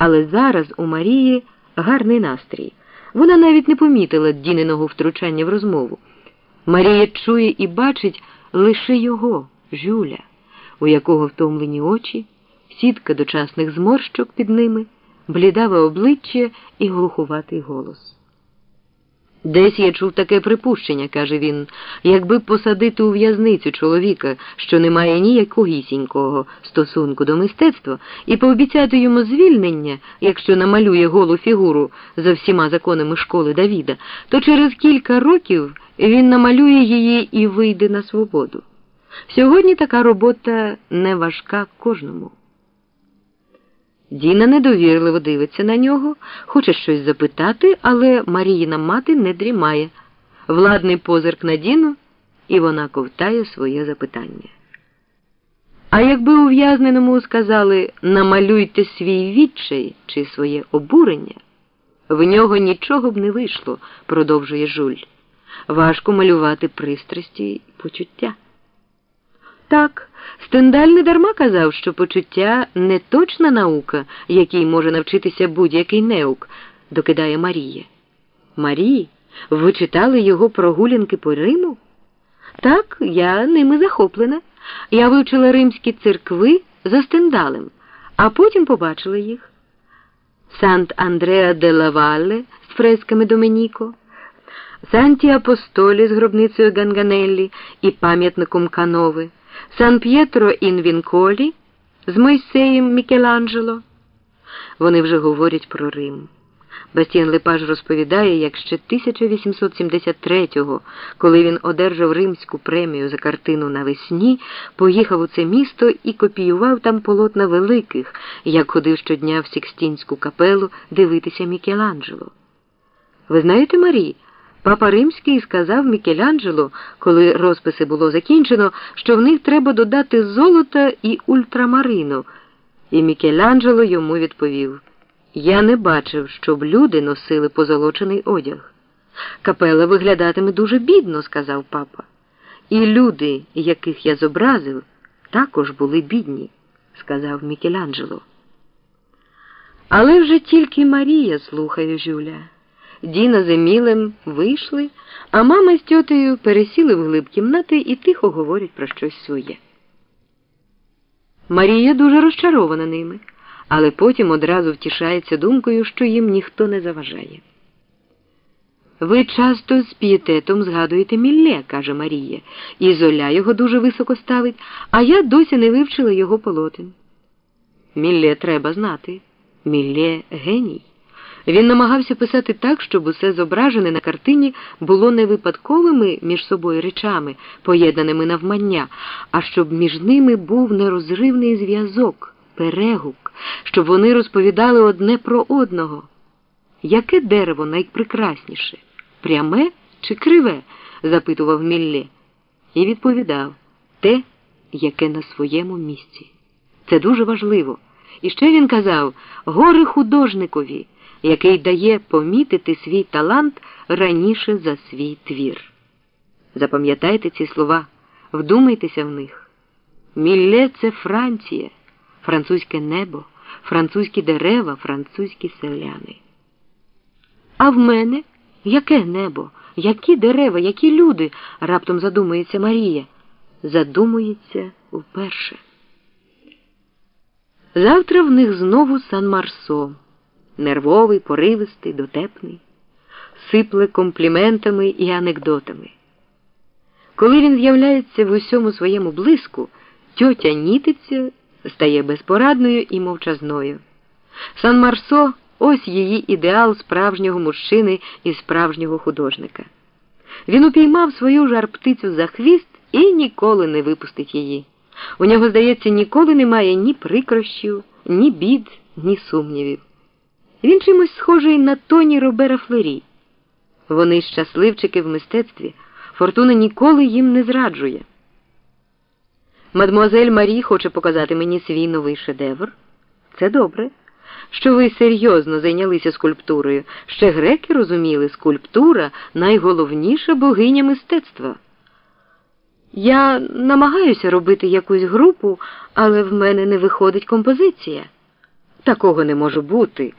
Але зараз у Марії гарний настрій. Вона навіть не помітила Діниного втручання в розмову. Марія чує і бачить лише його, Жюля, у якого втомлені очі, сітка дочасних зморщок під ними, блідаве обличчя і глухуватий голос. Десь я чув таке припущення, каже він, якби посадити у в'язницю чоловіка, що не має ніякогісінького стосунку до мистецтва, і пообіцяти йому звільнення, якщо намалює голу фігуру за всіма законами школи Давіда, то через кілька років він намалює її і вийде на свободу. Сьогодні така робота не важка кожному. Діна недовірливо дивиться на нього, хоче щось запитати, але Маріїна мати не дрімає. Владний позирк на Діну, і вона ковтає своє запитання. А якби ув'язненому сказали намалюйте свій відчай чи своє обурення, в нього нічого б не вийшло, продовжує Жуль. Важко малювати пристрасті й почуття. Так, Стендаль не дарма казав, що почуття не точна наука, якій може навчитися будь-який неук, докидає Марія. Марії, ви читали його прогулянки по Риму? Так, я ними захоплена. Я вивчила римські церкви за стендалем, а потім побачила їх. Сант Андреа де Лавалле з фресками Доменіко, Санті Апостолі з гробницею Ганганеллі і пам'ятником Канови. Сан П'єтро ін Вінколі з Мойсеєм Мікеланджело. Вони вже говорять про Рим. Бастіан Лепаж розповідає, як ще 1873-го, коли він одержав римську премію за картину навесні, поїхав у це місто і копіював там полотна великих, як ходив щодня в Сікстінську капелу дивитися Мікеланджело. Ви знаєте, Марі? Папа Римський сказав Мікеланджело, коли розписи було закінчено, що в них треба додати золота і ультрамарину. І Мікеланджело йому відповів Я не бачив, щоб люди носили позолочений одяг. Капела виглядатиме дуже бідно, сказав папа. І люди, яких я зобразив, також були бідні, сказав Мікеланджело. Але вже тільки Марія слухає Жюля. Діна з Емілем вийшли, а мама з тьотею пересіли в глиб кімнати і тихо говорять про щось своє. Марія дуже розчарована ними, але потім одразу втішається думкою, що їм ніхто не заважає. Ви часто з пієтетом згадуєте Мілле, каже Марія, і золя його дуже високо ставить, а я досі не вивчила його полотен. Мілле треба знати. Мілле геній. Він намагався писати так, щоб усе зображене на картині було не випадковими між собою речами, поєднаними навмання, а щоб між ними був нерозривний зв'язок, перегук, щоб вони розповідали одне про одного. Яке дерево найпрекрасніше? Пряме чи криве? запитував Мілле. І відповідав те, яке на своєму місці. Це дуже важливо. І ще він казав гори художникові який дає помітити свій талант раніше за свій твір. Запам'ятайте ці слова, вдумайтеся в них. Мілле це Франція, французьке небо, французькі дерева, французькі селяни. А в мене яке небо, які дерева, які люди? раптом задумується Марія. Задумується вперше. Завтра в них знову Сан Марсо нервовий, поривистий, дотепний, сипле компліментами і анекдотами. Коли він з'являється в усьому своєму блиску, тьотя нітиться, стає безпорадною і мовчазною. Сан Марсо ось її ідеал справжнього мужчини і справжнього художника. Він упіймав свою жар птицю за хвіст і ніколи не випустить її. У нього, здається, ніколи немає ні прикрощів, ні бід, ні сумнівів. Він чимось схожий на тоні Робера Флері. Вони щасливчики в мистецтві. Фортуна ніколи їм не зраджує. Мадмуазель Марі хоче показати мені свій новий шедевр. Це добре. Що ви серйозно зайнялися скульптурою. Ще греки розуміли, скульптура найголовніша богиня мистецтва. Я намагаюся робити якусь групу, але в мене не виходить композиція. Такого не може бути.